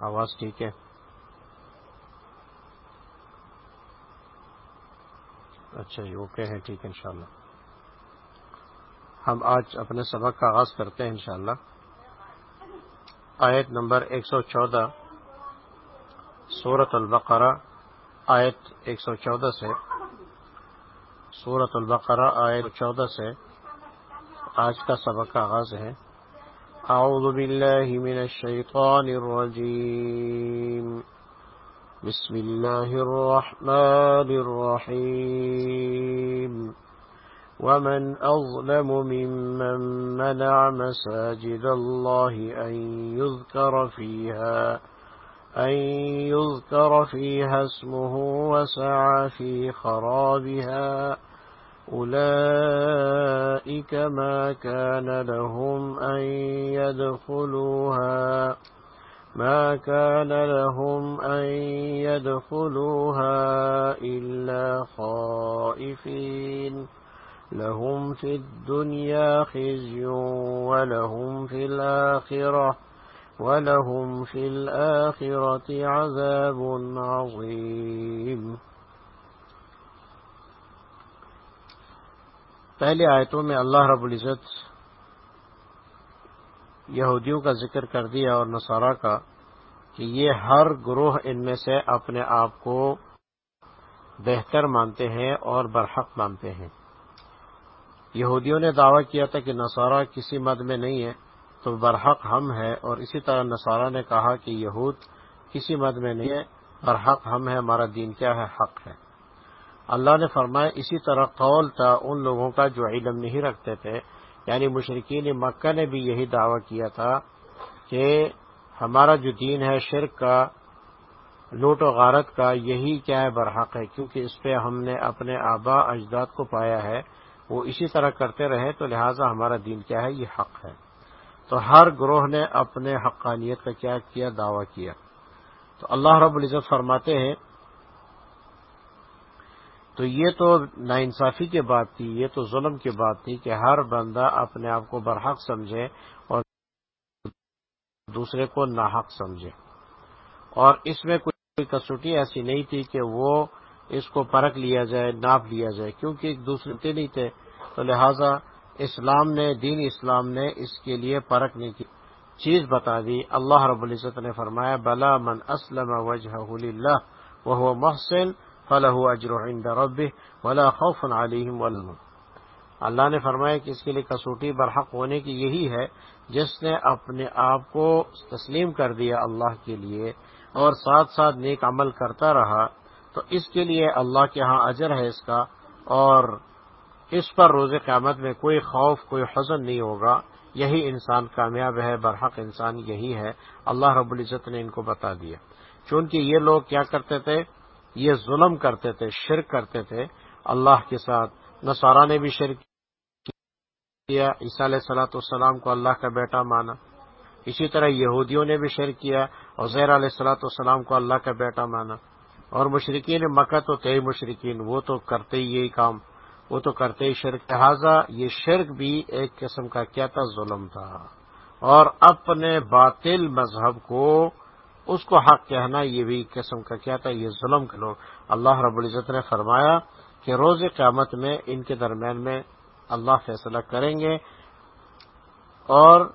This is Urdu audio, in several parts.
آواز ٹھیک ہے۔ اچھا جی اوکے ہے، ٹھیک ہے، انشاءاللہ۔ ہم آج اپنے سبق کا آغاز کرتے ہیں، انشاءاللہ۔ آیت نمبر ایک سو چودہ البقرہ۔ آیت ایک سو چودہ سے سورت البقرہ آیت چودہ سے آج کا سبق کا آغاز ہے۔ اعوذ باللہ من الشیطان الرجیم بسم اللہ الرحمن الرحیم ومن أظلم ممن منع مساجد الله أن يذكر فيها، أن يذكر فيها اسمه وسعى في خرابها. أولئك أولئك ما كان لهم أن يدخلوها ما كان لهم أن يدخلوها إلا خائفين لهم في الدنيا خزي ولهم في الآخرة ولهم في الآخرة عذاب عظيم پہلے آیتوں میں اللہ رب العزت یہودیوں کا ذکر کر دیا اور نصارہ کا کہ یہ ہر گروہ ان میں سے اپنے آپ کو بہتر مانتے ہیں اور برحق مانتے ہیں۔ یہودیوں نے دعویٰ کیا تھا کہ نصارہ کسی مد میں نہیں ہے، تو برحق ہم ہے۔ اور اسی طرح نصارہ نے کہا کہ یہود کسی مد میں نہیں ہے، برحق ہم ہے، ہمارا دین کیا ہے؟ حق ہے۔ اللہ نے فرمایا اسی طرح قول تھا ان لوگوں کا جو علم نہیں رکھتے تھے۔ یعنی مشرقین مکہ نے بھی یہی دعویٰ کیا تھا کہ ہمارا جو دین ہے، شرک کا، لوٹ و غارت کا، یہی کیا ہے برحق ہے۔ کیونکہ اس پہ ہم نے اپنے آبا اجداد کو پایا ہے۔ وہ اسی طرح کرتے رہے تو لہٰذا ہمارا دین کیا ہے؟ یہ حق ہے۔ تو ہر گروہ نے اپنے حقانیت کا کیا کیا، دعویٰ کیا۔ تو اللہ رب العزت فرماتے ہیں تو یہ تو ناانصافی کی بات تھی، یہ تو ظلم کی بات تھی کہ ہر بندہ اپنے آپ کو برحق سمجھے اور دوسرے کو ناحق سمجھے۔ اور اس میں کوئی کسوٹی ایسی نہیں تھی کہ وہ اس کو پرکھ لیا جائے، ناپ لیا جائے، کیونکہ ایک دوسرے نہیں تھے۔ تو لہذا اسلام نے، دین اسلام نے اس کے لیے پرکھنے کی چیز بتا دی۔ اللہ رب العزت نے فرمایا، بلا من اسلم وجہ وہ محسن فلاح اجر رب ولا خوف علیہم ولم اللہ نے فرمایا کہ اس کے لیے کسوٹی برحق ہونے کی یہی ہے، جس نے اپنے آپ کو تسلیم کر دیا اللہ کے لیے اور ساتھ ساتھ نیک عمل کرتا رہا، تو اس کے لیے اللہ کے ہاں اجر ہے اس کا۔ اور اس پر روز قیامت میں کوئی خوف، کوئی حزن نہیں ہوگا۔ یہی انسان کامیاب ہے، برحق انسان یہی ہے۔ اللہ رب العزت نے ان کو بتا دیا۔ چونکہ یہ لوگ کیا کرتے تھے؟ یہ ظلم کرتے تھے، شرک کرتے تھے۔ اللہ کے ساتھ نصارہ نے بھی شرک کیا، عیسیٰ علیہ سلاۃ والسلام کو اللہ کا بیٹا مانا۔ اسی طرح یہودیوں نے بھی شرک کیا اور زیر علیہ السلاۃ والسلام کو اللہ کا بیٹا مانا۔ اور مشرقین مکہ تو تھے مشرقین وہ تو کرتے ہی یہی کام، وہ تو کرتے ہی شرک۔ لہٰذا یہ شرک بھی ایک قسم کا کیا تھا، ظلم تھا۔ اور اپنے باطل مذہب کو اس کو حق کہنا یہ بھی قسم کا کیا تھا، یہ ظلم کے لوگ۔ اللہ رب العزت نے فرمایا کہ روز قیامت میں ان کے درمیان میں اللہ فیصلہ کریں گے اور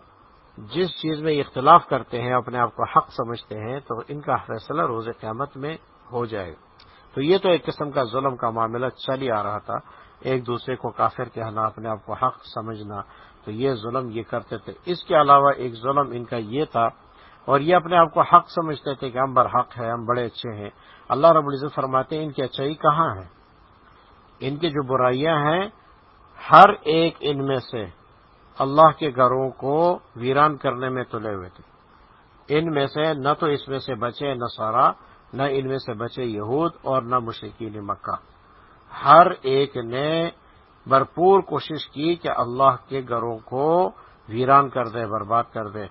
جس چیز میں اختلاف کرتے ہیں، اپنے آپ کو حق سمجھتے ہیں، تو ان کا فیصلہ روز قیامت میں ہو جائے گا۔ تو یہ تو ایک قسم کا ظلم کا معاملہ چل ہی آ رہا تھا۔ ایک دوسرے کو کافر کہنا، اپنے آپ کو حق سمجھنا، تو یہ ظلم یہ کرتے تھے۔ اس کے علاوہ ایک ظلم ان کا یہ تھا اور یہ اپنے آپ کو حق سمجھتے تھے کہ ہم برحق ہیں، ہم بڑے اچھے ہیں۔ اللہ رب العزت فرماتے ہیں، ان کی اچھائی کہاں ہے؟ ان کی جو برائیاں ہیں، ہر ایک ان میں سے اللہ کے گھروں کو ویران کرنے میں تلے ہوئے تھے۔ ان میں سے نہ تو اس میں سے بچے نہ سارا نہ ان میں سے بچے یہود اور نہ مشرقین مکہ۔ ہر ایک نے بھرپور کوشش کی کہ اللہ کے گھروں کو ویران کر دے، برباد کر دے۔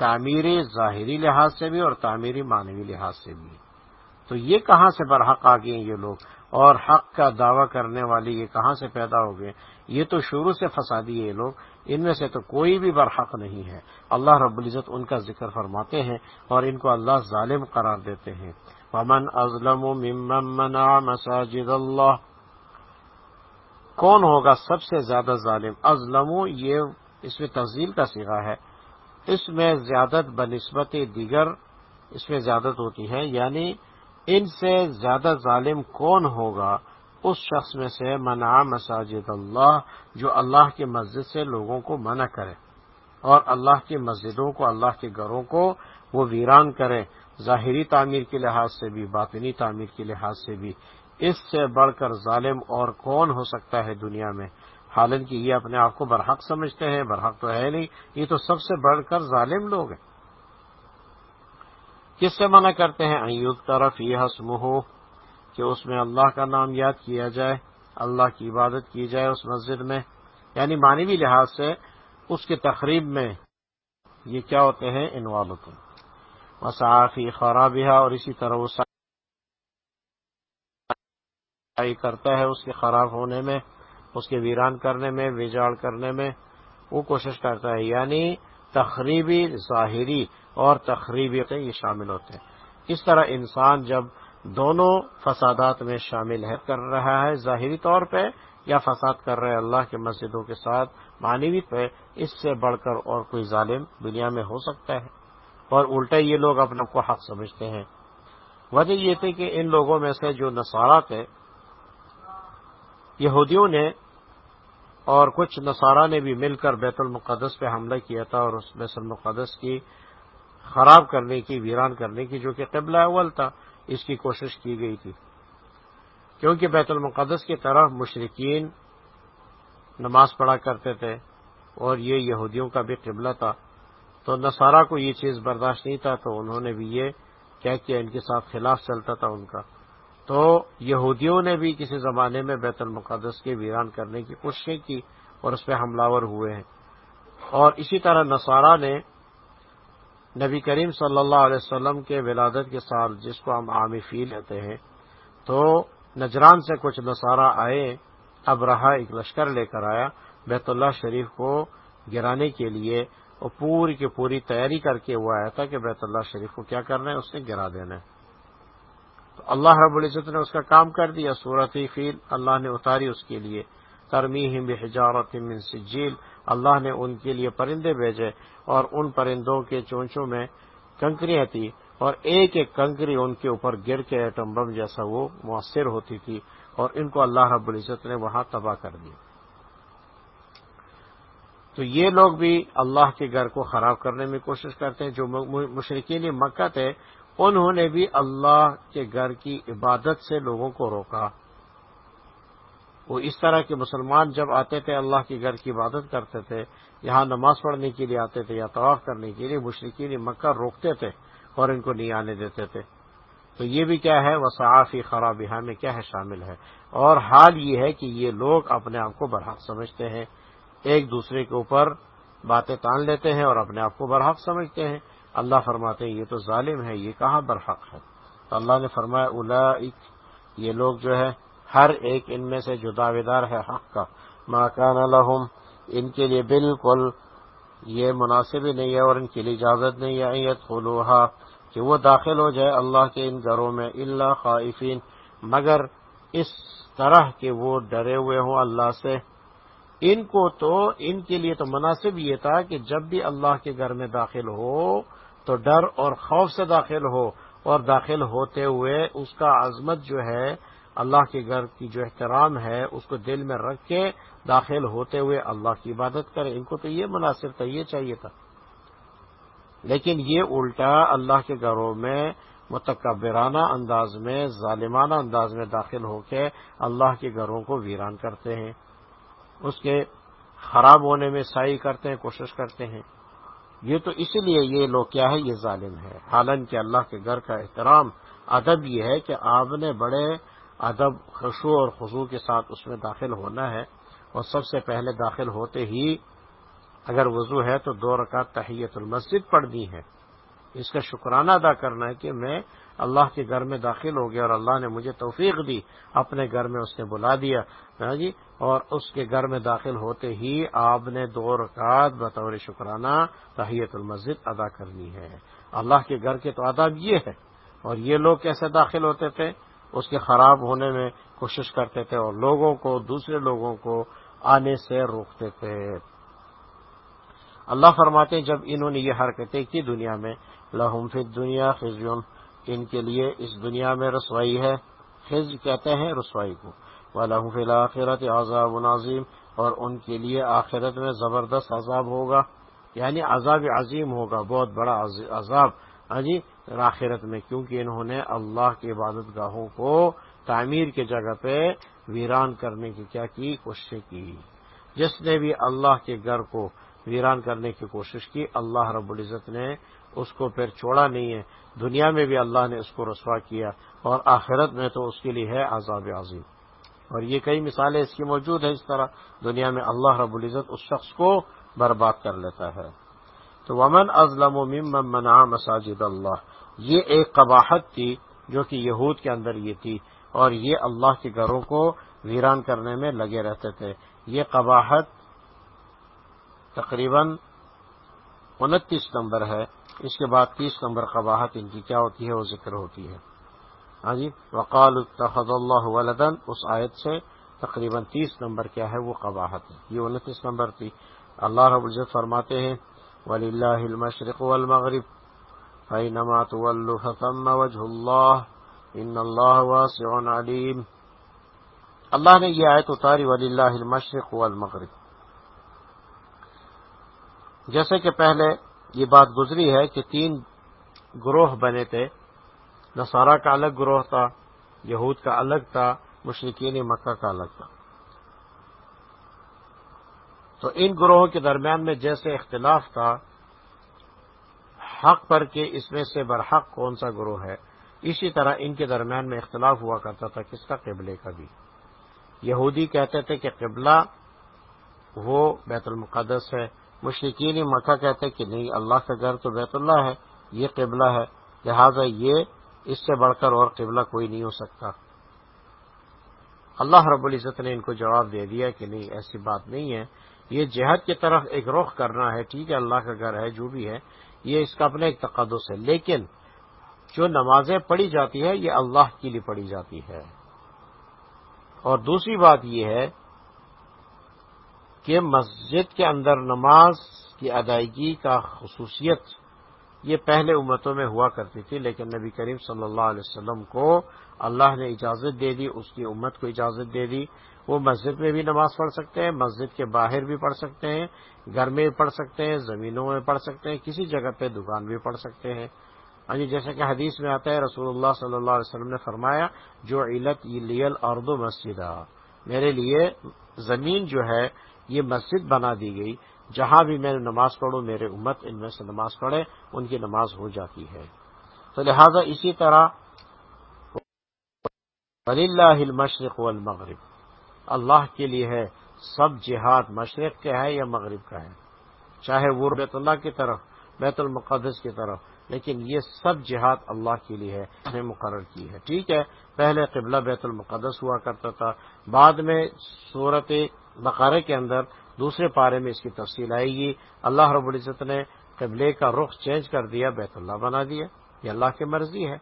تعمیری ظاہری لحاظ سے بھی اور تعمیری معنوی لحاظ سے بھی۔ تو یہ کہاں سے برحق آ گئے یہ لوگ؟ اور حق کا دعوی کرنے والی یہ کہاں سے پیدا ہو گئے؟ یہ تو شروع سے فسادی ہے یہ لوگ، ان میں سے تو کوئی بھی برحق نہیں ہے۔ اللہ رب العزت ان کا ذکر فرماتے ہیں اور ان کو اللہ ظالم قرار دیتے ہیں۔ ومن ازلم ممن منع مساجد اللہ کون ہوگا سب سے زیادہ ظالم؟ ازلم یہ اس میں تفضیل کا سیگا ہے۔ اس میں زیادت بنسبت دیگر اس میں زیادت ہوتی ہے یعنی ان سے زیادہ ظالم کون ہوگا؟ اس شخص میں سے منع مساجد اللہ، جو اللہ کی مسجد سے لوگوں کو منع کرے اور اللہ کی مسجدوں کو، اللہ کے گھروں کو وہ ویران کرے۔ ظاہری تعمیر کے لحاظ سے بھی، باطنی تعمیر کے لحاظ سے بھی۔ اس سے بڑھ کر ظالم اور کون ہو سکتا ہے دنیا میں؟ حالانکہ یہ اپنے آپ کو برحق سمجھتے ہیں، برحق تو ہے نہیں۔ یہ تو سب سے بڑھ کر ظالم لوگ ہیں۔ کس سے منع کرتے ہیں؟ ایوب طرف یہ حسم ہو کہ اس میں اللہ کا نام یاد کیا جائے، اللہ کی عبادت کی جائے اس مسجد میں۔ یعنی معنوی لحاظ سے اس کے تقریب میں یہ کیا ہوتے ہیں؟ انوالو ہوتے وصافی خرابیہ اور اسی طرح وہ کرتا ہے اس کے خراب ہونے میں۔ اس کے ویران کرنے میں، ویجاڑ کرنے میں وہ کوشش کرتا ہے۔ یعنی تقریبی ظاہری اور تقریبی یہ شامل ہوتے ہیں۔ اس طرح انسان جب دونوں فسادات میں شامل ہے، کر رہا ہے ظاہری طور پہ یا فساد کر رہے اللہ کے مسجدوں کے ساتھ، معنوی پہ اس سے بڑھ کر اور کوئی ظالم دنیا میں ہو سکتا ہے۔ اور الٹا یہ لوگ اپنے کو حق سمجھتے ہیں۔ وجہ یہ تھی کہ ان لوگوں میں سے جو نصارہ تھے یہودیوں نے اور کچھ نصارہ نے بھی مل کر بیت المقدس پہ حملہ کیا تھا اور اس بیت المقدس کی خراب کرنے کی، ویران کرنے کی، جو کہ قبلہ اول تھا، اس کی کوشش کی گئی تھی۔ کیونکہ بیت المقدس کی طرف مشرقین نماز پڑھا کرتے تھے اور یہ یہودیوں کا بھی قبلہ تھا، تو نصارہ کو یہ چیز برداشت نہیں تھا، تو انہوں نے بھی یہ کیا کیا ان کے ساتھ خلاف چلتا تھا ان کا۔ تو یہودیوں نے بھی کسی زمانے میں بیت المقدس کے ویران کرنے کی کوششیں کی اور اس پہ حملہ ہوئے ہیں۔ اور اسی طرح نصارہ نے نبی کریم صلی اللہ علیہ وسلم کے ولادت کے ساتھ جس کو ہم عامی فیل کہتے ہیں، تو نجران سے کچھ نصارہ آئے، اب رہا ایک لشکر لے کر آیا بیت اللہ شریف کو گرانے کے لیے اور پوری کی پوری تیاری کر کے وہ آیا تھا کہ بیت اللہ شریف کو کیا کرنا ہے، اس نے گرا دینا ہے۔ اللہ رب العزت نے اس کا کام کر دیا صورت فیل، اللہ نے اتاری اس کے لیے۔ ترمیم بحجارت من سجیل، اللہ نے ان کے لیے پرندے بھیجے اور ان پرندوں کے چونچوں میں کنکریاں تھی اور ایک ایک کنکری ان کے اوپر گر کے ایٹم بم جیسا وہ مؤثر ہوتی تھی اور ان کو اللہ رب العزت نے وہاں تباہ کر دیا۔ تو یہ لوگ بھی اللہ کے گھر کو خراب کرنے میں کوشش کرتے ہیں، جو مشرقین مکہ تھے انہوں نے بھی اللہ کے گھر کی عبادت سے لوگوں کو روکا۔ وہ اس طرح کے مسلمان جب آتے تھے، اللہ کے گھر کی عبادت کرتے تھے، یہاں نماز پڑھنے کے لیے آتے تھے یا طواف کرنے کے لیے مشرقین مکہ روکتے تھے اور ان کو نہیں آنے دیتے تھے۔ تو یہ بھی کیا ہے؟ وہ صافی خراب میں کیا ہے؟ شامل ہے۔ اور حال یہ ہے کہ یہ لوگ اپنے آپ کو برحق سمجھتے ہیں۔ ایک دوسرے کے اوپر باتیں تان لیتے ہیں اور اپنے آپ کو برحق سمجھتے ہیں۔ اللہ فرماتے ہیں، یہ تو ظالم ہے، یہ کہاں برحق ہے؟ تو اللہ نے فرمایا الا یہ لوگ جو ہے، ہر ایک ان میں سے جو دعوے دار ہے حق کا۔ ماکان الحم ان کے لیے بالکل یہ مناسب ہی نہیں ہے اور ان کے لیے اجازت نہیں ہے۔ ایت خلوحا کہ وہ داخل ہو جائے اللہ کے ان گھروں میں اللہ خائفین۔ مگر اس طرح کہ وہ ڈرے ہوئے ہوں اللہ سے۔ ان کو تو، ان کے لیے تو مناسب یہ تھا کہ جب بھی اللہ کے گھر میں داخل ہو تو ڈر اور خوف سے داخل ہو اور داخل ہوتے ہوئے اس کا عظمت جو ہے، اللہ کے گھر کی جو احترام ہے، اس کو دل میں رکھ کے داخل ہوتے ہوئے اللہ کی عبادت کرے۔ ان کو تو یہ مناسب تھا، یہ چاہیے تھا۔ لیکن یہ الٹا اللہ کے گھروں میں متکبرانہ انداز میں، ظالمانہ انداز میں داخل ہو کے اللہ کے گھروں کو ویران کرتے ہیں۔ اس کے خراب ہونے میں سائی کرتے ہیں، کوشش کرتے ہیں۔ یہ تو اسی لیے یہ لوگ کیا ہے، یہ ظالم ہے حالانکہ اللہ کے گھر کا احترام، ادب یہ ہے کہ آپ نے بڑے ادب خوشو اور خصو کے ساتھ اس میں داخل ہونا ہے۔ اور سب سے پہلے داخل ہوتے ہی اگر وضو ہے تو دو رکعت تحیت المسجد پڑھنی ہے۔ اس کا شکرانہ ادا کرنا ہے کہ میں اللہ کے گھر میں داخل ہو گیا اور اللہ نے مجھے توفیق دی، اپنے گھر میں اس نے بلا دیا۔ ہاں جی اور اس کے گھر میں داخل ہوتے ہی آپ نے دو رکعت بطور شکرانہ تحیت المسجد ادا کرنی ہے۔ اللہ کے گھر کے تو آداب یہ ہے۔ اور یہ لوگ کیسے داخل ہوتے تھے؟ اس کے خراب ہونے میں کوشش کرتے تھے اور لوگوں کو، دوسرے لوگوں کو آنے سے روکتے تھے۔ اللہ فرماتے جب انہوں نے یہ حرکتیں کی دنیا میں، لہم فی دنیا خزیون، ان کے لیے اس دنیا میں رسوائی ہے۔ خز کہتے ہیں رسوائی کو۔ وہ لہم فی الآخرت عذاب اور ان کے لیے آخرت میں زبردست عذاب ہوگا یعنی عذاب عظیم ہوگا، بہت بڑا عذاب ہاں جی آخرت میں، کیونکہ انہوں نے اللہ کی عبادت گاہوں کو تعمیر کی جگہ پہ ویران کرنے کی کیا کی؟ کوشش کی۔ جس نے بھی اللہ کے گھر کو ویران کرنے کی کوشش کی، اللہ رب العزت نے اس کو پھر چھوڑا نہیں ہے۔ دنیا میں بھی اللہ نے اس کو رسوا کیا اور آخرت میں تو اس کے لیے ہے عذاب عظیم۔ اور یہ کئی مثالیں اس کی موجود ہیں اس طرح دنیا میں اللہ رب العزت اس شخص کو برباد کر لیتا ہے۔ تو ومن ازلم و ممن منع مساجد اللہ۔ یہ ایک قباحت تھی جو کہ یہود کے اندر یہ تھی اور یہ اللہ کے گھروں کو ویران کرنے میں لگے رہتے تھے۔ یہ قباحت تقریباً انتیس نمبر ہے۔ اس کے بعد تیس نمبر قباحت ان کی کیا ہوتی ہے؟ وہ ذکر ہوتی ہے۔ ہاں جی وقال اتخذ اللہ ولدن اس آیت سے تقریباً تیس نمبر کیا ہے، وہ قباحت ہے۔ یہ انتیس نمبر تھی۔ اللہ رب العزت فرماتے ہیں ولی اللہ المشرق والمغرب، فإنما تولوا فثم وجه الله ان اللہ واسع علیم اللہ نے یہ آیت اتاری ولی اللہ المشرق والمغرب۔ جیسے کہ پہلے یہ بات گزری ہے کہ تین گروہ بنے تھے۔ نصارہ کا الگ گروہ تھا، یہود کا الگ تھا مشرقین مکہ کا الگ تھا۔ تو ان گروہوں کے درمیان میں جیسے اختلاف تھا، حق پر کہ اس میں سے برحق کون سا گروہ ہے، اسی طرح ان کے درمیان میں اختلاف ہوا کرتا تھا کس کا قبلے کا بھی۔ یہودی کہتے تھے کہ قبلہ وہ بیت المقدس ہے مشرقین مکہ کہتے کہ نہیں، اللہ کا گھر تو بیت اللہ ہے، یہ قبلہ ہے، لہذا یہ اس سے بڑھ کر اور قبلہ کوئی نہیں ہو سکتا۔ اللہ رب العزت نے ان کو جواب دے دیا کہ نہیں، ایسی بات نہیں ہے۔ یہ جہاد کی طرف ایک رخ کرنا ہے، ٹھیک ہے، اللہ کا گھر ہے، جو بھی ہے، یہ اس کا اپنا ایک تقدس ہے۔ لیکن جو نمازیں پڑھی جاتی ہے یہ اللہ کے لیے پڑھی جاتی ہے۔ اور دوسری بات یہ ہے کہ مسجد کے اندر نماز کی ادائیگی کا خصوصیت یہ پہلے امتوں میں ہوا کرتی تھی، لیکن نبی کریم صلی اللہ علیہ وسلم کو اللہ نے اجازت دے دی، اس کی امت کو اجازت دے دی۔ وہ مسجد میں بھی نماز پڑھ سکتے ہیں، مسجد کے باہر بھی پڑھ سکتے ہیں، گھر میں بھی پڑھ سکتے ہیں، زمینوں میں پڑھ سکتے ہیں، کسی جگہ پہ دکان بھی پڑھ سکتے ہیں۔ ہاں جی جیسا کہ حدیث میں آتا ہے، رسول اللہ صلی اللہ علیہ وسلم نے فرمایا جو علت لیل اردو مسجد میرے لیے زمین جو ہے، یہ مسجد بنا دی گئی۔ جہاں بھی میں نماز پڑھوں، میرے امت ان میں سے نماز پڑھے، ان کی نماز ہو جاتی ہے۔ تو لہذا اسی طرح اللہ المشرق والمغرب۔ اللہ کے لیے ہے سب جہاد مشرق کا ہے یا مغرب کا ہے؟ چاہے وہ بیت اللہ کی طرف، بیت المقدس کی طرف، لیکن یہ سب جہاد اللہ کے لیے ہے نے مقرر کی ہے۔ ٹھیک ہے، پہلے قبلہ بیت المقدس ہوا کرتا تھا، بعد میں صورت بقارے کے اندر دوسرے پارے میں اس کی تفصیل آئے گی۔ اللہ رب العزت نے قبلے کا رخ چینج کر دیا، بیت اللہ بنا دیا۔ یہ اللہ کی مرضی ہے۔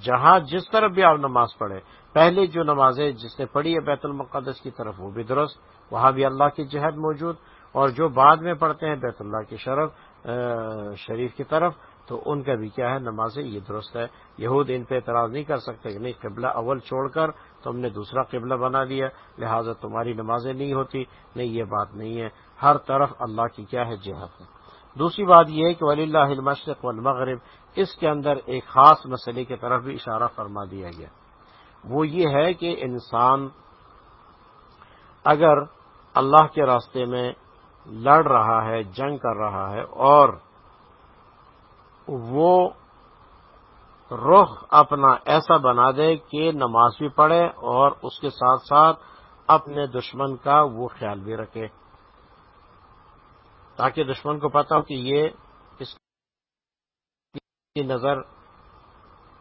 جہاں جس طرف بھی آپ نماز پڑھے پہلے جو نمازیں جس نے پڑھی ہے بیت المقدس کی طرف، وہ بھی درست۔ وہاں بھی اللہ کی جہد موجود۔ اور جو بعد میں پڑھتے ہیں بیت اللہ کی شرف شریف کی طرف، تو ان کا بھی کیا ہے، نمازیں یہ درست ہے یہود ان پہ اعتراض نہیں کر سکتے کہ نہیں، قبلہ اول چھوڑ کر تم نے دوسرا قبلہ بنا دیا لہٰذا تمہاری نمازیں نہیں ہوتی۔ نہیں، یہ بات نہیں ہے۔ ہر طرف اللہ کی کیا ہے؟ جہاد ہے۔ دوسری بات یہ ہے کہ ولی اللہ المشرق والمغرب، اس کے اندر ایک خاص مسئلے کی طرف بھی اشارہ فرما دیا گیا۔ وہ یہ ہے کہ انسان اگر اللہ کے راستے میں لڑ رہا ہے، جنگ کر رہا ہے اور وہ رخ اپنا ایسا بنا دے کہ نماز بھی پڑھے اور اس کے ساتھ ساتھ اپنے دشمن کا وہ خیال بھی رکھے۔ تاکہ دشمن کو پتا ہو کہ یہ اس کی نظر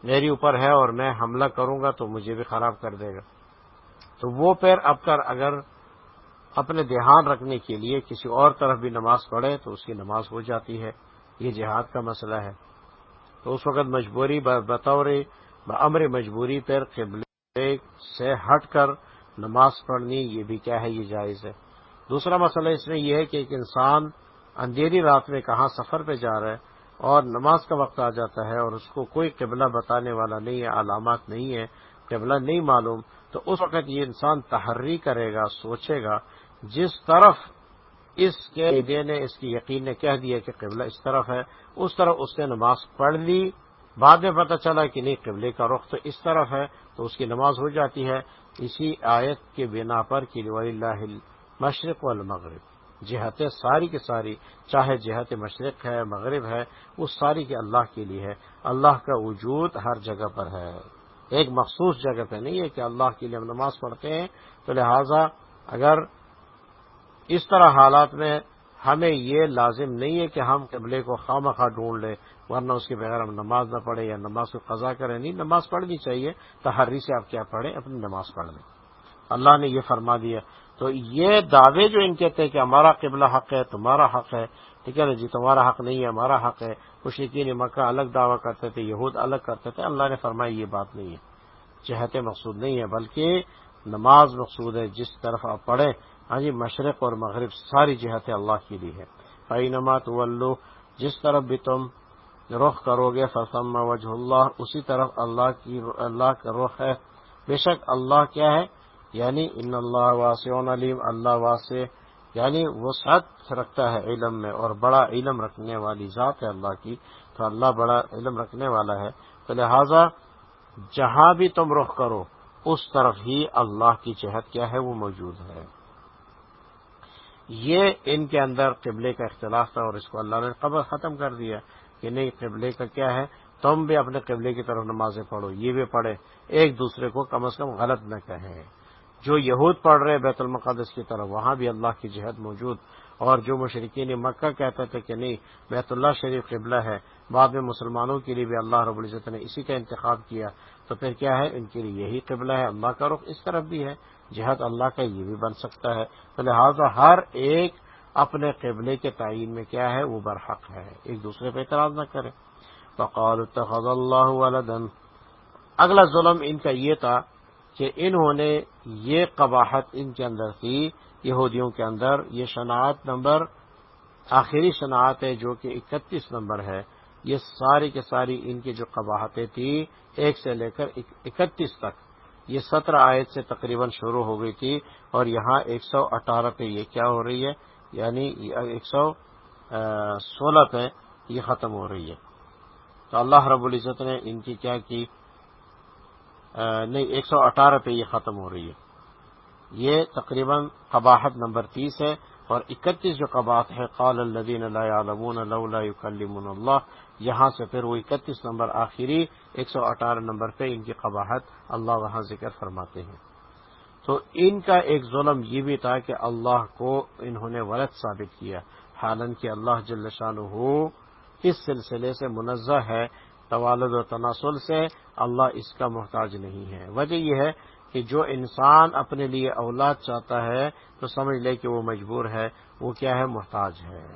میری اوپر ہے اور میں حملہ کروں گا تو مجھے بھی خراب کر دے گا۔ تو وہ پھر اب کر اگر اپنے دھیان رکھنے کے لیے کسی اور طرف بھی نماز پڑھے تو اس کی نماز ہو جاتی ہے۔ یہ جہاد کا مسئلہ ہے۔ تو اس وقت مجبوری بطور امر مجبوری پر قبلے سے ہٹ کر نماز پڑھنی یہ بھی کیا ہے، یہ جائز ہے۔ دوسرا مسئلہ اس میں یہ ہے کہ ایک انسان اندھیری رات میں کہاں سفر پہ جا رہا ہے اور نماز کا وقت آ جاتا ہے اور اس کو کوئی قبلہ بتانے والا نہیں ہے، علامات نہیں ہے، قبلہ نہیں معلوم، تو اس وقت یہ انسان تحری کرے گا، سوچے گا، جس طرف اس کے نے اس کی یقین نے کہہ دیا کہ قبلہ اس طرف ہے۔ اس طرف اس نے نماز پڑھ لی۔ بعد میں پتہ چلا کہ نہیں، قبلے کا رخ تو اس طرف ہے تو اس کی نماز ہو جاتی ہے۔ اسی آیت کے بنا پر کہ اللہ مشرق والمغرب۔ جہتیں ساری کی ساری، چاہے جہت مشرق ہے، مغرب ہے، وہ ساری کے اللہ کے لیے ہے۔ اللہ کا وجود ہر جگہ پر ہے۔ ایک مخصوص جگہ پہ نہیں ہے کہ اللہ کے لیے ہم نماز پڑھتے ہیں۔ تو لہذا اگر اس طرح حالات میں ہمیں یہ لازم نہیں ہے کہ ہم قبلے کو خواہ مخواہ ڈھونڈ لیں، ورنہ اس کے بغیر ہم نماز نہ پڑھیں یا نماز کو قضا کریں۔ نہیں، نماز پڑھنی چاہیے۔ تحری سے آپ کیا پڑھیں؟ اپنی نماز پڑھ لیں۔ اللہ نے یہ فرما دیا۔ تو یہ دعوے جو ان کہتے ہیں کہ ہمارا قبلہ حق ہے، تمہارا حق ہے، ٹھیک ہے نا جی؟ تمہارا حق نہیں ہے، ہمارا حق ہے۔ کچھ یقین مکہ الگ دعویٰ کرتے تھے، یہود الگ کرتے تھے۔ اللہ نے فرمایا یہ بات نہیں ہے۔ چہتے مقصود نہیں ہے بلکہ نماز مقصود ہے۔ جس طرف آپ پڑھیں ہاں جی مشرق اور مغرب ساری جہتیں اللہ کی لی ہے پئی نمات جس طرف بھی تم رخ کرو گے فسم وجہ اللہ اسی طرف اللہ کی، اللہ کا رخ ہے۔ بے شک اللہ کیا ہے؟ یعنی ان اللہ واسع علیم اللہ واسع یعنی وہ سچ رکھتا ہے علم میں اور بڑا علم رکھنے والی ذات ہے اللہ کی، تو اللہ بڑا علم رکھنے والا ہے۔ تو لہذا جہاں بھی تم رخ کرو، اس طرف ہی اللہ کی جہت کیا ہے، وہ موجود ہے۔ یہ ان کے اندر قبلے کا اختلاف تھا اور اس کو اللہ نے قبر ختم کر دیا کہ نہیں، قبلے کا کیا ہے؟ تم بھی اپنے قبلے کی طرف نمازیں پڑھو، یہ بھی پڑھے ایک دوسرے کو کم از کم غلط نہ کہیں۔ جو یہود پڑھ رہے بیت المقدس کی طرف، وہاں بھی اللہ کی جہد موجود۔ اور جو مشرقین مکہ کہتے تھے کہ نہیں، بیت اللہ شریف قبلہ ہے، بعد میں مسلمانوں کے لیے بھی اللہ رب العزت نے اسی کا انتخاب کیا۔ تو پھر کیا ہے؟ ان کے لیے یہی قبلہ ہے۔ اللہ کا رخ اس طرف بھی ہے۔ جہاد اللہ کا یہ بھی بن سکتا ہے۔ تو لہٰذا ہر ایک اپنے قبلے کے تعین میں کیا ہے؟ وہ برحق ہے۔ ایک دوسرے پہ اعتراض نہ کرے۔ فقال اتخذ اللہ ولدن اگلا ظلم ان کا یہ تھا کہ انہوں نے یہ قباحت ان کے اندر تھی، یہودیوں کے اندر۔ یہ شناعت نمبر، آخری شناعت ہے جو کہ اکتیس نمبر ہے۔ یہ ساری کے ساری ان کی جو قباحتیں تھیں، ایک سے لے کر اکتیس تک۔ یہ سترہ آیت سے تقریباً شروع ہو گئی تھی اور یہاں ایک سو اٹھارہ پہ یہ کیا ہو رہی ہے؟ یعنی ایک سو سولہ پہ یہ ختم ہو رہی ہے۔ تو اللہ رب العزت نے ان کی کیا کی؟ نہیں، ایک سو اٹھارہ پہ یہ ختم ہو رہی ہے۔ یہ تقریباً قباحت نمبر تیس ہے۔ اور اکتیس جو قباحت ہے، قال الدین اللہ اللہ، یہاں سے پھر وہ اکتیس نمبر آخری، ایک سو اٹھارہ نمبر پہ ان کی قباحت اللہ وہاں ذکر فرماتے ہیں۔ تو ان کا ایک ظلم یہ بھی تھا کہ اللہ کو انہوں نے ولد ثابت کیا، حالانکہ اللہ جل شان ہو اس سلسلے سے منزہ ہے، توالد و تناسل سے اللہ اس کا محتاج نہیں ہے۔ وجہ یہ ہے کہ جو انسان اپنے لیے اولاد چاہتا ہے تو سمجھ لے کہ وہ مجبور ہے، وہ کیا ہے؟ محتاج ہے۔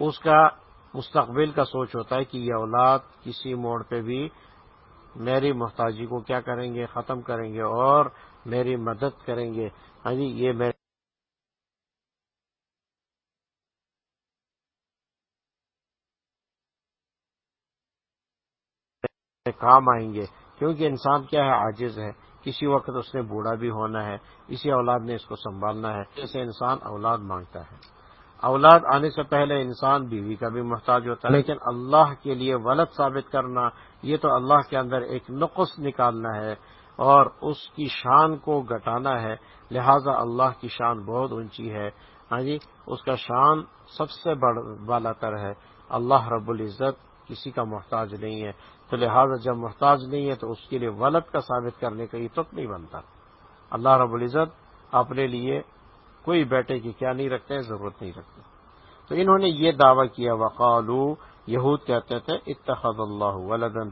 اس کا مستقبل کا سوچ ہوتا ہے کہ یہ اولاد کسی موڑ پہ بھی میری محتاجی کو کیا کریں گے؟ ختم کریں گے اور میری مدد کریں گے۔ ہاں جی یہ میرے کام آئیں گے۔ کیونکہ انسان کیا ہے، عاجز ہے۔ کسی وقت اس نے بوڑھا بھی ہونا ہے، اسی اولاد نے اس کو سنبھالنا ہے، جیسے انسان اولاد مانگتا ہے۔ اولاد آنے سے پہلے انسان بیوی کا بھی محتاج ہوتا ہے، لیکن اللہ کے لیے ولد ثابت کرنا، یہ تو اللہ کے اندر ایک نقص نکالنا ہے اور اس کی شان کو گٹانا ہے۔ لہذا اللہ کی شان بہت اونچی ہے۔ ہاں جی اس کا شان سب سے بالا تر ہے۔ اللہ رب العزت کسی کا محتاج نہیں ہے۔ تو لہذا جب محتاج نہیں ہے تو اس کے لیے ولد کا ثابت کرنے کا یہ تک نہیں بنتا۔ اللہ رب العزت اپنے لیے کوئی بیٹے کی کیا نہیں رکھتے، ضرورت نہیں رکھتے۔ تو انہوں نے یہ دعویٰ کیا، وقالو، یہود کہتے تھے، اتخذ اللہ ولدن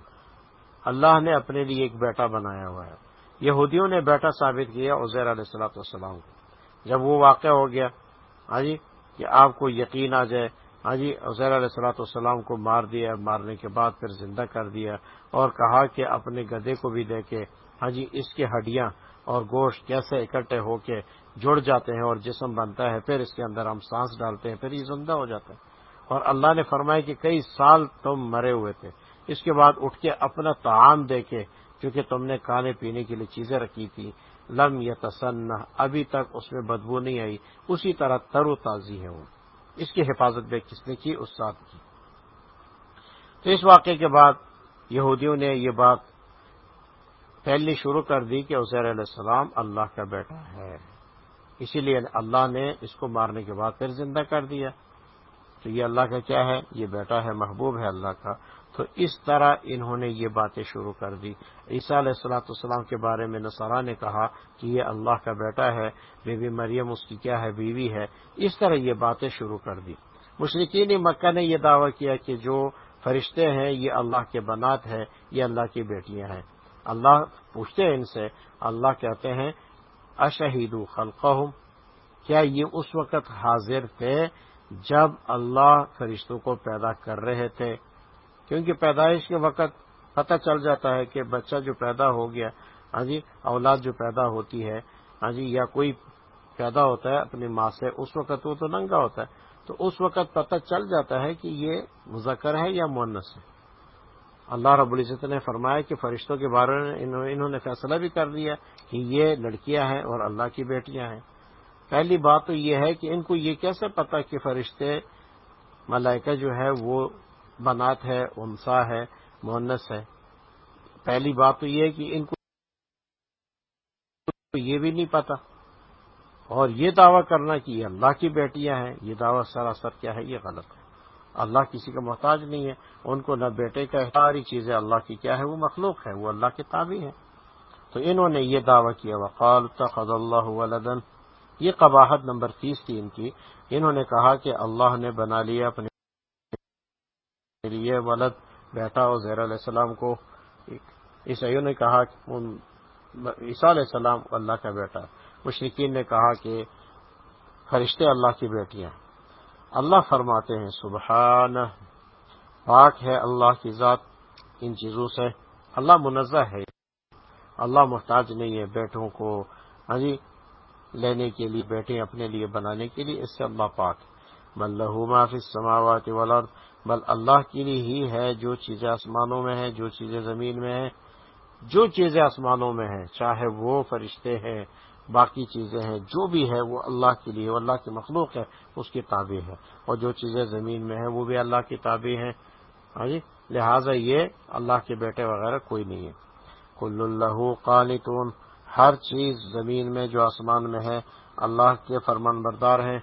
اللہ نے اپنے لیے ایک بیٹا بنایا ہوا ہے۔ یہودیوں نے بیٹا ثابت کیا عزیر علیہ السلاۃ والسلام کو۔ جب وہ واقع ہو گیا ہاں جی کہ آپ کو یقین آ جائے ہاں جی عزیر علیہ السلاۃ والسلام کو مار دیا، مارنے کے بعد پھر زندہ کر دیا اور کہا کہ اپنے گدے کو بھی دیکھے ہاں جی اس کے ہڈیاں اور گوشت کیسے اکٹھے ہو کے جڑ جاتے ہیں اور جسم بنتا ہے، پھر اس کے اندر ہم سانس ڈالتے ہیں، پھر یہ زندہ ہو جاتا ہے۔ اور اللہ نے فرمایا کہ کئی سال تم مرے ہوئے تھے۔ اس کے بعد اٹھ کے اپنا تعام دے کے، کیونکہ تم نے کھانے پینے کے لیے چیزیں رکھی تھی۔ لم یا تسن ابھی تک اس میں بدبو نہیں آئی، اسی طرح تر و تازی ہے وہ۔ اس کی حفاظت بھی کس نے کی؟ استاد کی۔ تو اس واقعے کے بعد یہودیوں نے یہ بات پھیلنی شروع کر دی کہ عزیر علیہ السلام اللہ کا بیٹا ہے۔ اسی لیے اللہ نے اس کو مارنے کے بعد پھر زندہ کر دیا۔ تو یہ اللہ کا کیا ہے؟ یہ بیٹا ہے، محبوب ہے اللہ کا۔ تو اس طرح انہوں نے یہ باتیں شروع کر دی۔ عیسیٰ علیہ السلاۃ السلام کے بارے میں نصارہ نے کہا کہ یہ اللہ کا بیٹا ہے بی بی مریم، اس کی کیا ہے، بیوی ہے۔ اس طرح یہ باتیں شروع کر دی۔ مشرقین مکہ نے یہ دعویٰ کیا کہ جو فرشتے ہیں، یہ اللہ کے بنات ہے یہ اللہ کی بیٹیاں ہیں۔ اللہ پوچھتے ہیں ان سے، اللہ کہتے ہیں اشہید خلقہم؟ کیا یہ اس وقت حاضر تھے جب اللہ فرشتوں کو پیدا کر رہے تھے؟ کیونکہ پیدائش کے وقت پتہ چل جاتا ہے کہ بچہ جو پیدا ہو گیا ہاں جی اولاد جو پیدا ہوتی ہے ہاں جی یا کوئی پیدا ہوتا ہے اپنی ماں سے، اس وقت وہ تو ننگا ہوتا ہے۔ تو اس وقت پتہ چل جاتا ہے کہ یہ مذکر ہے یا مونس ہے۔ اللہ رب العزت نے فرمایا کہ فرشتوں کے بارے میں انہوں نے فیصلہ بھی کر دیا کہ یہ لڑکیاں ہیں اور اللہ کی بیٹیاں ہیں۔ پہلی بات تو یہ ہے کہ ان کو یہ کیسے پتا کہ فرشتے ملائکہ جو ہے وہ بنات ہے، انسا ہے، مونس ہے۔ پہلی بات تو یہ ہے کہ ان کو یہ بھی نہیں پتا۔ اور یہ دعویٰ کرنا کہ یہ اللہ کی بیٹیاں ہیں، یہ دعویٰ سراسر کیا ہے، یہ غلط ہے۔ اللہ کسی کا محتاج نہیں ہے، ان کو نہ بیٹے کا ساری چیزیں اللہ کی کیا ہے وہ مخلوق ہے وہ اللہ کی تابع ہے تو انہوں نے یہ دعویٰ کیا وقال تخذ اللہ ولدن یہ قباحت نمبر تیس تھی ان کی۔ انہوں نے کہا کہ اللہ نے بنا لیا اپنے لیے ولد بیٹا اور زیر علیہ السلام کو عیسائیوں نے کہا کہ عیسیٰ علیہ السلام اللہ کا بیٹا مشرقین نے کہا کہ فرشتے اللہ کی بیٹیاں اللہ فرماتے ہیں سبحان پاک ہے اللہ کی ذات۔ ان چیزوں سے اللہ منزہ ہے۔ اللہ محتاج نہیں ہے بیٹوں کو ہاں جی لینے کے لیے بیٹے اپنے لیے بنانے کے لیے۔ اس سے اللہ پاک بل لہو معافی سماوات والارض۔ بل اللہ کے لیے ہی ہے جو چیزیں آسمانوں میں ہیں، جو چیزیں زمین میں ہیں، جو چیزیں آسمانوں میں ہیں، چاہے وہ فرشتے ہیں، باقی چیزیں ہیں، جو بھی ہے وہ اللہ کے لیے اللہ کی مخلوق ہے، اس کی تابع ہے۔ اور جو چیزیں زمین میں ہیں، وہ بھی اللہ کی تابع ہیں۔ ہاں جی؟ لہٰذا یہ اللہ کے بیٹے وغیرہ کوئی نہیں ہے۔ کل اللہ قانتون، ہر چیز زمین میں جو آسمان میں ہے، اللہ کے فرمان بردار ہیں۔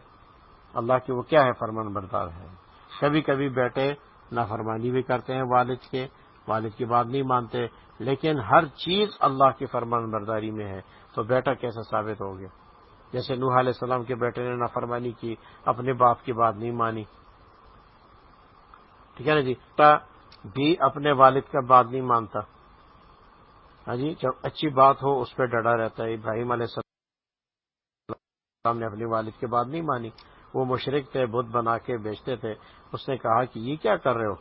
اللہ کے وہ کیا ہے؟ فرمان بردار ہے کبھی کبھی بیٹے نافرمانی بھی کرتے ہیں والد کے، والد کی بات نہیں مانتے، لیکن ہر چیز اللہ کی فرمان برداری میں ہے۔ تو بیٹا کیسے ثابت ہو گیا؟ جیسے نوح علیہ السلام کے بیٹے نے نافرمانی کی، اپنے باپ کی بات نہیں مانی۔ ٹھیک ہے نا جی؟ بھی اپنے والد کا بات نہیں مانتا۔ ہاں جی؟ جب اچھی بات ہو، اس پہ ڈرا رہتا ہے۔ ابراہیم علیہ السلام نے اپنی والد کی بات نہیں مانی۔ وہ مشرق تھے بدھ بنا کے بیچتے تھے۔ اس نے کہا کہ یہ کیا کر رہے ہو؟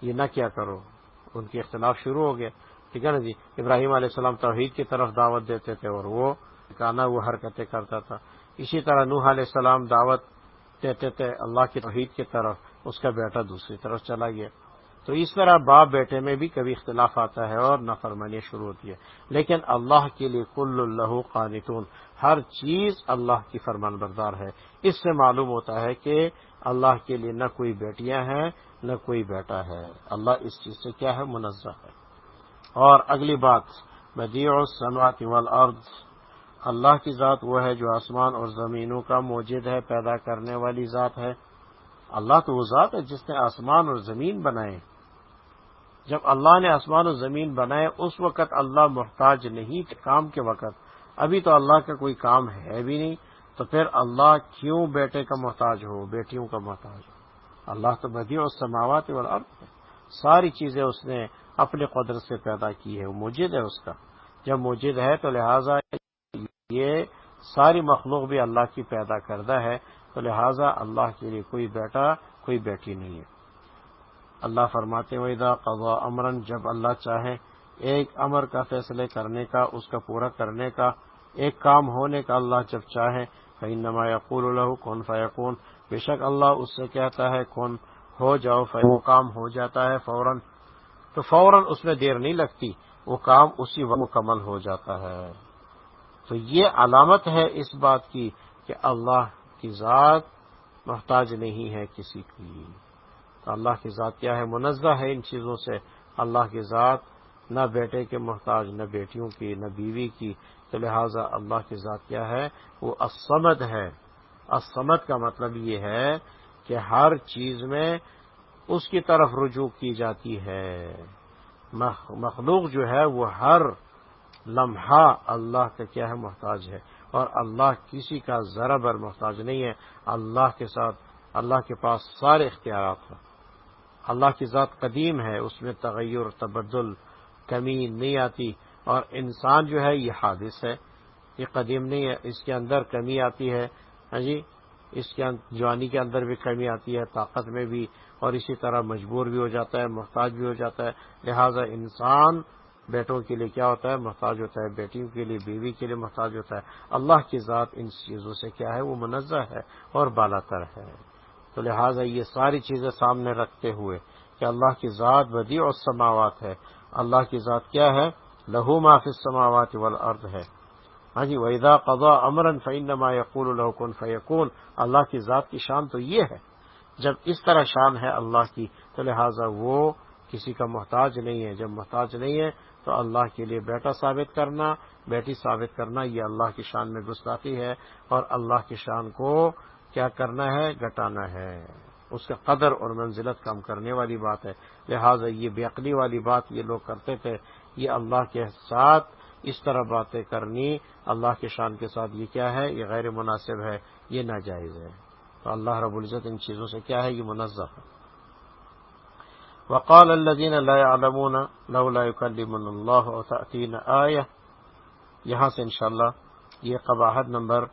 یہ نہ کیا کرو۔ ان کے اختلاف شروع ہو گیا۔ ٹھیک ہے نا جی؟ ابراہیم علیہ السلام توحید کی طرف دعوت دیتے تھے اور وہ کانا وہ حرکتیں کرتا تھا۔ اسی طرح نوح علیہ السلام دعوت دیتے تھے اللہ کی توحید کی طرف۔ اس کا بیٹا دوسری طرف چلا گیا۔ تو اس طرح باپ بیٹے میں بھی کبھی اختلاف آتا ہے اور نفرمانی شروع ہوتی ہے لیکن اللہ کے لیے کل اللہ قانتون، ہر چیز اللہ کی فرمان بردار ہے۔ اس سے معلوم ہوتا ہے کہ اللہ کے لیے نہ کوئی بیٹیاں ہیں، نہ کوئی بیٹا ہے۔ اللہ اس چیز سے کیا ہے؟ منزہ ہے۔ اور اگلی بات، بدیع صنعت والارض۔ اللہ کی ذات وہ ہے جو آسمان اور زمینوں کا موجد ہے، پیدا کرنے والی ذات ہے۔ اللہ تو وہ ذات ہے جس نے آسمان اور زمین بنائے۔ جب اللہ نے آسمان و زمین بنائے، اس وقت اللہ محتاج نہیں کام کے وقت۔ ابھی تو اللہ کا کوئی کام ہے بھی نہیں، تو پھر اللہ کیوں بیٹے کا محتاج ہو، بیٹیوں کا محتاج ہو؟ اللہ تو بدی اور سماوات اور ساری چیزیں اس نے اپنے قدرت سے پیدا کی ہے وہ مجد ہے اس کا۔ جب موجود ہے تو لہذا یہ ساری مخلوق بھی اللہ کی پیدا کردہ ہے، تو لہذا اللہ کے لیے کوئی بیٹا، کوئی بیٹی نہیں ہے۔ اللہ فرماتے ویدا قضا امرن جب اللہ چاہے، ایک امر کا فیصلے کرنے کا، اس کا پورا کرنے کا، ایک کام ہونے کا اللہ جب چاہے کہیں نما یقول اللہ کون فیقون بے شک اللہ اس سے کہتا ہے، کون ہو جاؤ وہ کام ہو جاتا ہے فوراً۔ تو فوراً اس میں دیر نہیں لگتی، وہ کام اسی وقت مکمل ہو جاتا ہے۔ تو یہ علامت ہے اس بات کی کہ اللہ کی ذات محتاج نہیں ہے کسی کی۔ تو اللہ کی ذات کیا ہے؟ منزہ ہے ان چیزوں سے۔ اللہ کی ذات نہ بیٹے کے محتاج، نہ بیٹیوں کی، نہ بیوی کی۔ تو لہذا اللہ کی ذات کیا ہے؟ وہ اسمد ہے۔ اسمد کا مطلب یہ ہے کہ ہر چیز میں اس کی طرف رجوع کی جاتی ہے۔ مخلوق جو ہے وہ ہر لمحہ اللہ کا کیا ہے؟ محتاج ہے۔ اور اللہ کسی کا ذرا بر محتاج نہیں ہے۔ اللہ کے ساتھ، اللہ کے پاس سارے اختیارات ہیں۔ اللہ کی ذات قدیم ہے، اس میں تغیر، تبدل کمی نہیں آتی اور انسان جو ہے یہ حادث ہے۔ یہ قدیم نہیں ہے، اس کے اندر کمی آتی ہے۔ ہاں جی؟ اس کے جوانی کے اندر بھی کمی آتی ہے، طاقت میں بھی اور اسی طرح مجبور بھی ہو جاتا ہے، محتاج بھی ہو جاتا ہے۔ لہذا انسان بیٹوں کے لیے کیا ہوتا ہے؟ محتاج ہوتا ہے، بیٹیوں کے لیے، بیوی کے لیے محتاج ہوتا ہے۔ اللہ کی ذات ان چیزوں سے کیا ہے؟ وہ منزہ ہے اور بالا تر ہے۔ تو لہٰذا یہ ساری چیزیں سامنے رکھتے ہوئے کہ اللہ کی ذات بدی اور سماوات ہے۔ اللہ کی ذات کیا ہے؟ لہو معاف سماوات والارض ہے۔ ہاں جی ویدا قضا امرن فعینما یقول الحکن فیقون اللہ کی ذات کی شان تو یہ ہے۔ جب اس طرح شان ہے اللہ کی، تو لہٰذا وہ کسی کا محتاج نہیں ہے۔ جب محتاج نہیں ہے، تو اللہ کے لیے بیٹا ثابت کرنا، بیٹی ثابت کرنا یہ اللہ کی شان میں گستاخی ہے اور اللہ کی شان کو کیا کرنا ہے؟ گٹانا ہے۔ اس کا قدر اور منزلت کم کرنے والی بات ہے۔ لہٰذا یہ بےقلی والی بات یہ لوگ کرتے تھے۔ یہ اللہ کے ساتھ اس طرح باتیں کرنی، اللہ کے شان کے ساتھ یہ کیا ہے؟ یہ غیر مناسب ہے، یہ ناجائز ہے۔ تو اللہ رب العزت ان چیزوں سے کیا ہے؟ یہ منظم ہے۔ وقال الذين لا يعلمون لولا يكلمنا الله وتأتينا آية۔ یہاں سے انشاءاللہ یہ قباحت نمبر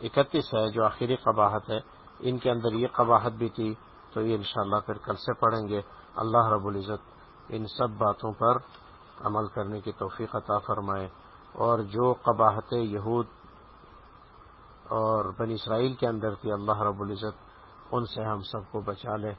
اکتیس ہے، جو آخری قباحت ہے، ان کے اندر یہ قباحت بھی تھی، تو یہ انشاءاللہ پھر کل سے پڑھیں گے۔ اللہ رب العزت ان سب باتوں پر عمل کرنے کی توفیق عطا فرمائے۔ اور جو قباحت یہود اور بنی اسرائیل کے اندر تھی، اللہ رب العزت ان سے ہم سب کو بچا لے۔